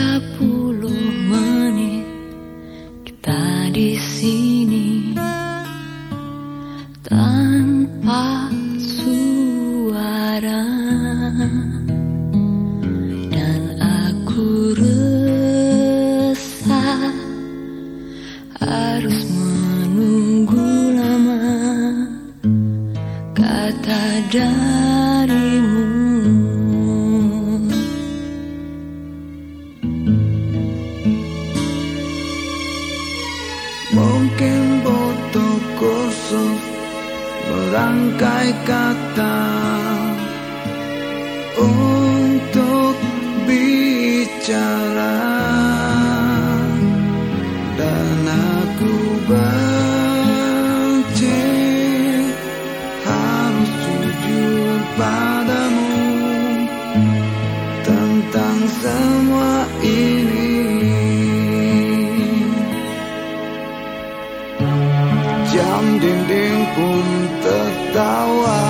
30 menit kita di sini tanpa suara. Dan aku resah harus menunggu lama. Kata dan merangkai kata untuk bicara. Dan aku benci harus jujur padamu tentang semua ini tertawa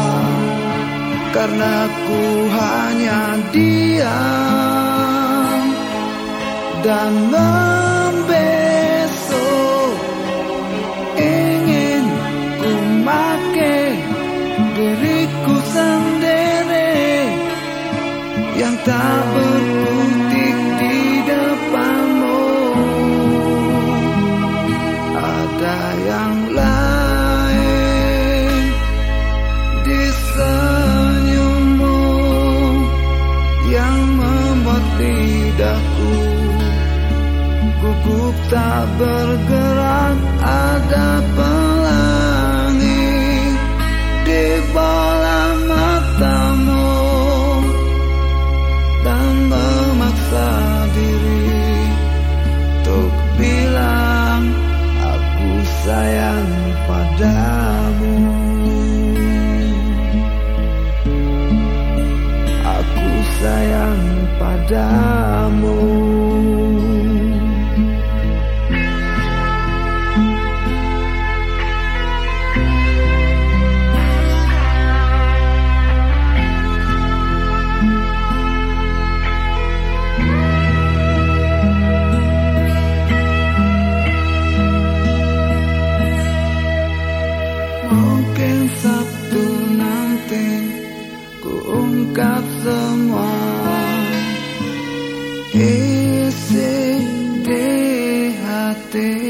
karena ku hanya diam dan membesok. Ingin ku make diriku sendiri yang tak berkutik di depanmu. Ada yang lain lidahku gugup tak bergerak ada pelangi di bola matamu dan memaksa diri untuk bilang aku sayang padamu. Aku sayang padamu Mungkin Sabtu nanti ku ungkap semua. Isi di hati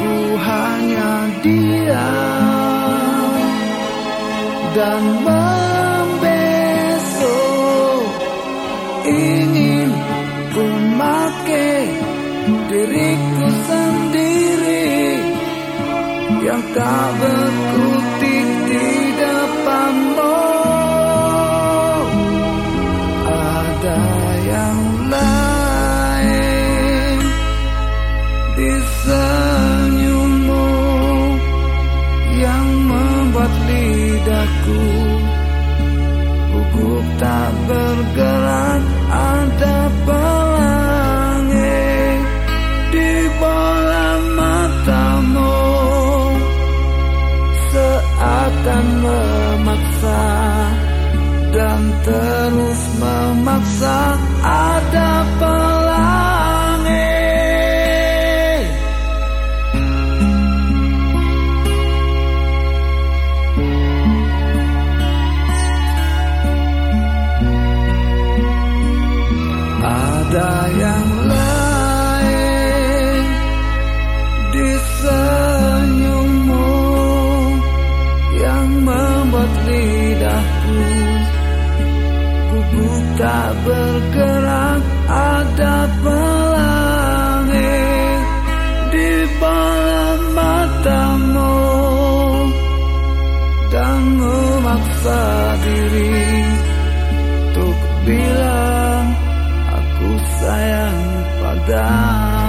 Karena ku hanya diam Dan membesok Ingin ku make diriku sendiri Yang tak berkutik lidahku gugup tak bergerak ada pelangi di bola matamu. Seakan memaksa dan terus memaksa ada pelangi bergerak ada pelangi di bawah matamu. Dan memaksa diri untuk bilang aku sayang padamu